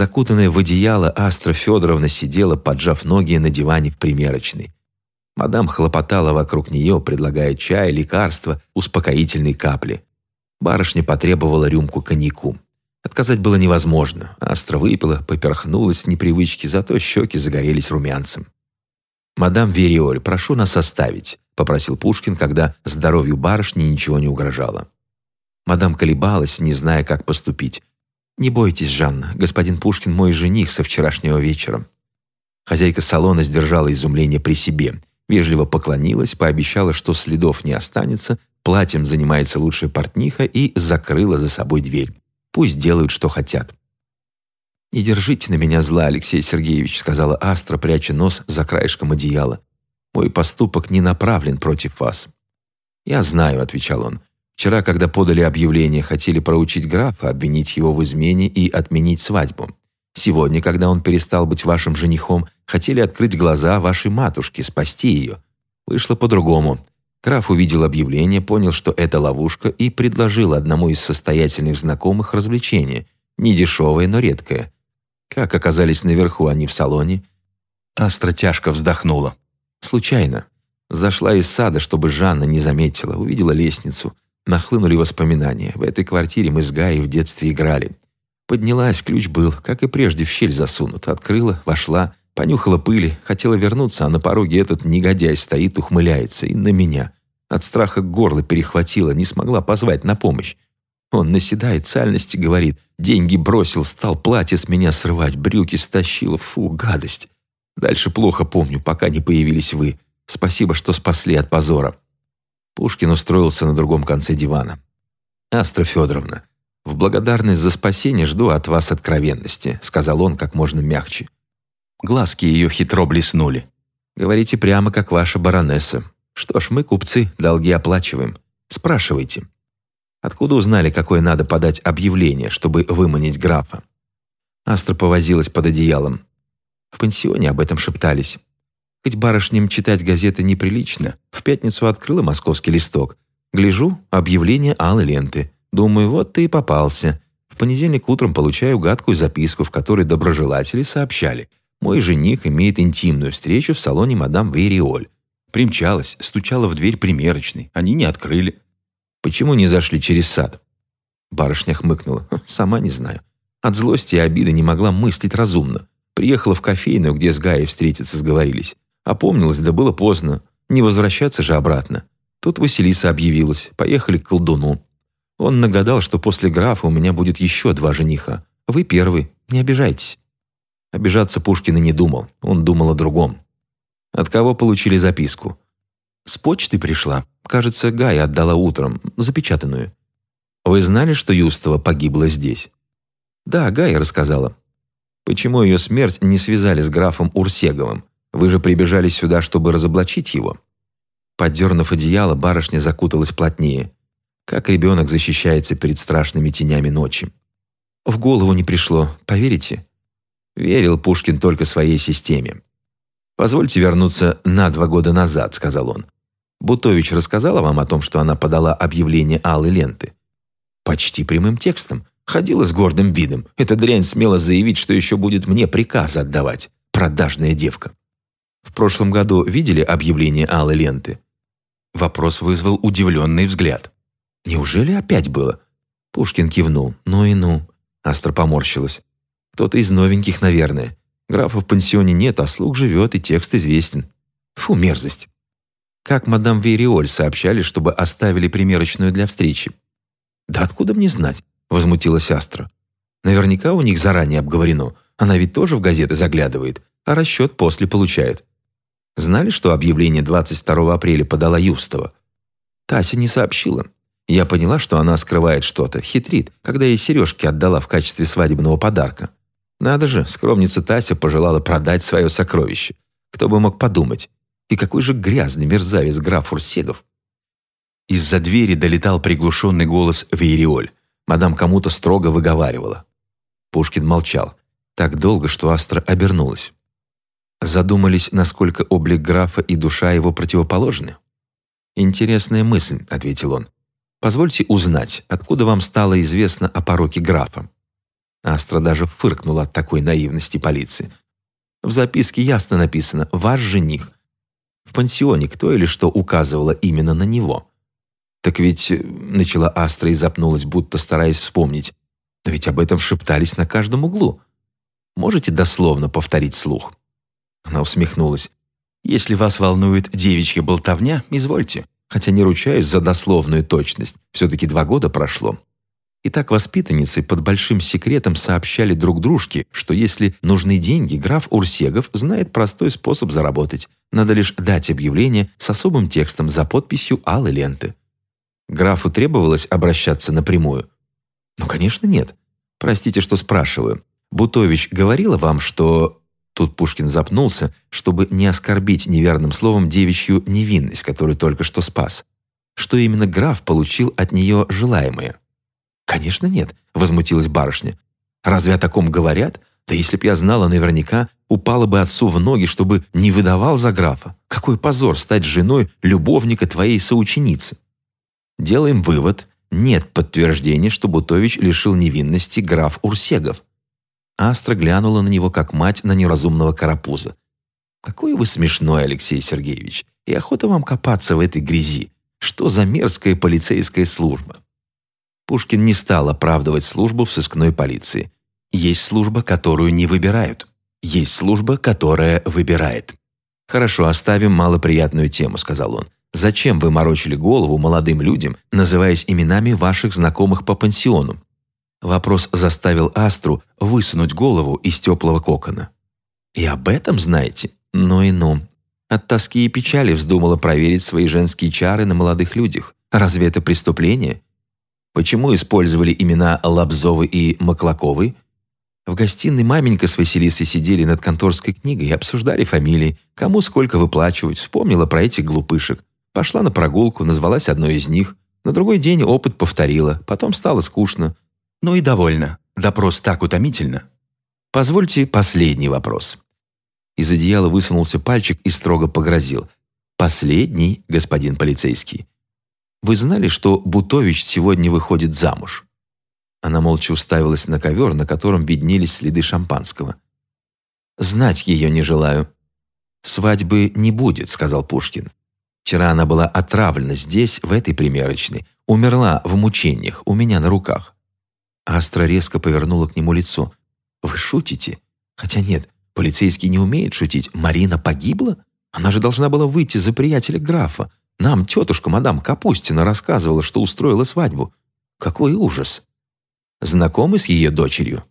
Закутанная в одеяло, Астра Федоровна сидела, поджав ноги на диване в примерочной. Мадам хлопотала вокруг нее, предлагая чай, лекарства, успокоительные капли. Барышня потребовала рюмку коньяку. Отказать было невозможно. Астра выпила, поперхнулась с непривычки, зато щеки загорелись румянцем. «Мадам Вериоль, прошу нас оставить», — попросил Пушкин, когда здоровью барышни ничего не угрожало. Мадам колебалась, не зная, как поступить. «Не бойтесь, Жанна, господин Пушкин мой жених со вчерашнего вечера». Хозяйка салона сдержала изумление при себе, вежливо поклонилась, пообещала, что следов не останется, платьем занимается лучшая портниха и закрыла за собой дверь. Пусть делают, что хотят. «Не держите на меня зла, Алексей Сергеевич», сказала Астра, пряча нос за краешком одеяла. «Мой поступок не направлен против вас». «Я знаю», — отвечал он. «Вчера, когда подали объявление, хотели проучить графа, обвинить его в измене и отменить свадьбу. Сегодня, когда он перестал быть вашим женихом, хотели открыть глаза вашей матушке, спасти ее. Вышло по-другому. Граф увидел объявление, понял, что это ловушка, и предложил одному из состоятельных знакомых развлечение, не дешевое, но редкое. Как оказались наверху они в салоне? Астра тяжко вздохнула. Случайно. Зашла из сада, чтобы Жанна не заметила, увидела лестницу. Нахлынули воспоминания. В этой квартире мы с Гаей в детстве играли. Поднялась, ключ был, как и прежде, в щель засунут. Открыла, вошла, Понюхала пыли, хотела вернуться, а на пороге этот негодяй стоит, ухмыляется. И на меня. От страха горло перехватило, не смогла позвать на помощь. Он наседает, сальности говорит. Деньги бросил, стал платье с меня срывать, брюки стащил. Фу, гадость. Дальше плохо помню, пока не появились вы. Спасибо, что спасли от позора. Пушкин устроился на другом конце дивана. «Астра Федоровна, в благодарность за спасение жду от вас откровенности», сказал он как можно мягче. Глазки ее хитро блеснули. «Говорите прямо, как ваша баронесса. Что ж, мы, купцы, долги оплачиваем. Спрашивайте». Откуда узнали, какое надо подать объявление, чтобы выманить графа? Астра повозилась под одеялом. В пансионе об этом шептались. Хоть барышням читать газеты неприлично, в пятницу открыла московский листок. Гляжу, объявление алой ленты. Думаю, вот ты и попался. В понедельник утром получаю гадкую записку, в которой доброжелатели сообщали – мой жених имеет интимную встречу в салоне мадам Вериоль. Примчалась, стучала в дверь примерочной. Они не открыли. Почему не зашли через сад? Барышня хмыкнула. Сама не знаю. От злости и обиды не могла мыслить разумно. Приехала в кофейную, где с Гаей встретиться сговорились. Опомнилась, да было поздно. Не возвращаться же обратно. Тут Василиса объявилась. Поехали к колдуну. Он нагадал, что после графа у меня будет еще два жениха. Вы первый, не обижайтесь. Обижаться Пушкин и не думал, он думал о другом. От кого получили записку? С почты пришла. Кажется, Гая отдала утром, запечатанную. Вы знали, что Юстова погибла здесь? Да, Гая рассказала. Почему ее смерть не связали с графом Урсеговым? Вы же прибежали сюда, чтобы разоблачить его. Поддернув одеяло, барышня закуталась плотнее. Как ребенок защищается перед страшными тенями ночи. В голову не пришло, поверите? Верил Пушкин только своей системе. «Позвольте вернуться на два года назад», — сказал он. «Бутович рассказала вам о том, что она подала объявление алой ленты?» «Почти прямым текстом. Ходила с гордым видом. Эта дрянь смела заявить, что еще будет мне приказы отдавать. Продажная девка». «В прошлом году видели объявление алой ленты?» Вопрос вызвал удивленный взгляд. «Неужели опять было?» Пушкин кивнул. «Ну и ну». Астра поморщилась. Кто-то из новеньких, наверное. Графа в пансионе нет, а слуг живет, и текст известен. Фу, мерзость. Как мадам Вериоль сообщали, чтобы оставили примерочную для встречи. «Да откуда мне знать?» – возмутилась Астра. «Наверняка у них заранее обговорено. Она ведь тоже в газеты заглядывает, а расчет после получает. Знали, что объявление 22 апреля подала Юстова? Тася не сообщила. Я поняла, что она скрывает что-то, хитрит, когда ей сережки отдала в качестве свадебного подарка. Надо же, скромница Тася пожелала продать свое сокровище. Кто бы мог подумать. И какой же грязный мерзавец граф Урсегов. Из-за двери долетал приглушенный голос Вейриоль. Мадам кому-то строго выговаривала. Пушкин молчал. Так долго, что Астра обернулась. Задумались, насколько облик графа и душа его противоположны? «Интересная мысль», — ответил он. «Позвольте узнать, откуда вам стало известно о пороке графа?» Астра даже фыркнула от такой наивности полиции. В записке ясно написано «Ваш жених». В пансионе кто или что указывало именно на него. «Так ведь...» — начала Астра и запнулась, будто стараясь вспомнить. «Но ведь об этом шептались на каждом углу. Можете дословно повторить слух?» Она усмехнулась. «Если вас волнует девичья болтовня, извольте. Хотя не ручаюсь за дословную точность. Все-таки два года прошло. Итак, воспитанницы под большим секретом сообщали друг дружке, что если нужны деньги, граф Урсегов знает простой способ заработать. Надо лишь дать объявление с особым текстом за подписью алой ленты. Графу требовалось обращаться напрямую? Ну, конечно, нет. Простите, что спрашиваю. Бутович говорила вам, что... Тут Пушкин запнулся, чтобы не оскорбить неверным словом девичью невинность, которую только что спас. Что именно граф получил от нее желаемое. «Конечно нет», — возмутилась барышня. «Разве о таком говорят? Да если б я знала наверняка, упала бы отцу в ноги, чтобы не выдавал за графа. Какой позор стать женой любовника твоей соученицы!» Делаем вывод. Нет подтверждения, что Бутович лишил невинности граф Урсегов. Астра глянула на него, как мать на неразумного карапуза. «Какой вы смешной, Алексей Сергеевич, и охота вам копаться в этой грязи. Что за мерзкая полицейская служба?» Пушкин не стал оправдывать службу в сыскной полиции. Есть служба, которую не выбирают. Есть служба, которая выбирает. «Хорошо, оставим малоприятную тему», — сказал он. «Зачем вы морочили голову молодым людям, называясь именами ваших знакомых по пансиону?» Вопрос заставил Астру высунуть голову из теплого кокона. «И об этом знаете? Ну и ну. От тоски и печали вздумала проверить свои женские чары на молодых людях. Разве это преступление? Почему использовали имена Лобзовы и Маклаковы? В гостиной маменька с Василисой сидели над конторской книгой и обсуждали фамилии, кому сколько выплачивать, вспомнила про этих глупышек. Пошла на прогулку, назвалась одной из них. На другой день опыт повторила, потом стало скучно. Ну и довольно. Допрос так утомительно. Позвольте последний вопрос. Из одеяла высунулся пальчик и строго погрозил. «Последний, господин полицейский. Вы знали, что Бутович сегодня выходит замуж?» Она молча уставилась на ковер, на котором виднелись следы шампанского. «Знать ее не желаю». «Свадьбы не будет», — сказал Пушкин. «Вчера она была отравлена здесь, в этой примерочной, умерла в мучениях, у меня на руках». Астра резко повернула к нему лицо. «Вы шутите? Хотя нет, полицейский не умеет шутить. Марина погибла? Она же должна была выйти за приятеля графа. Нам тетушка мадам Капустина рассказывала, что устроила свадьбу. Какой ужас! Знакомы с ее дочерью?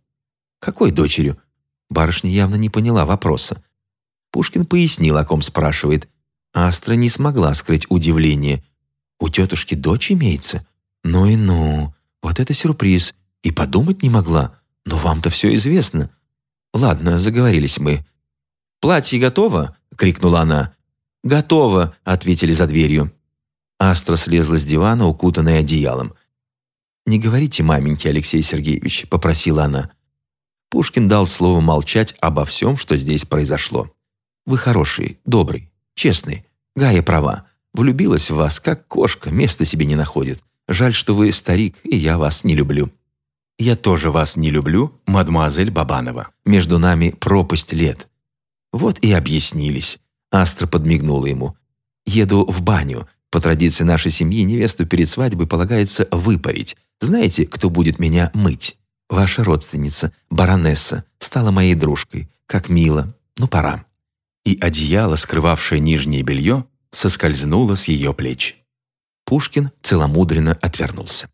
Какой дочерью? Барышня явно не поняла вопроса. Пушкин пояснил, о ком спрашивает. Астра не смогла скрыть удивление. «У тетушки дочь имеется? Ну и ну, вот это сюрприз. И подумать не могла. Но вам-то все известно. Ладно, заговорились мы. «Платье готово?» — крикнула она. «Готово», — ответили за дверью. Астра слезла с дивана, укутанная одеялом. «Не говорите маменьке, Алексей Сергеевич», — попросила она. Пушкин дал слово молчать обо всем, что здесь произошло. «Вы хороший, добрый, честный. Гая права. Влюбилась в вас, как кошка, места себе не находит. Жаль, что вы старик, и я вас не люблю». «Я тоже вас не люблю, мадемуазель Бабанова. Между нами пропасть лет». Вот и объяснились. Астра подмигнула ему. «Еду в баню. По традиции нашей семьи невесту перед свадьбой полагается выпарить. Знаете, кто будет меня мыть? Ваша родственница, баронесса, стала моей дружкой. Как мило. Ну, пора». И одеяло, скрывавшее нижнее белье, соскользнуло с ее плеч. Пушкин целомудренно отвернулся.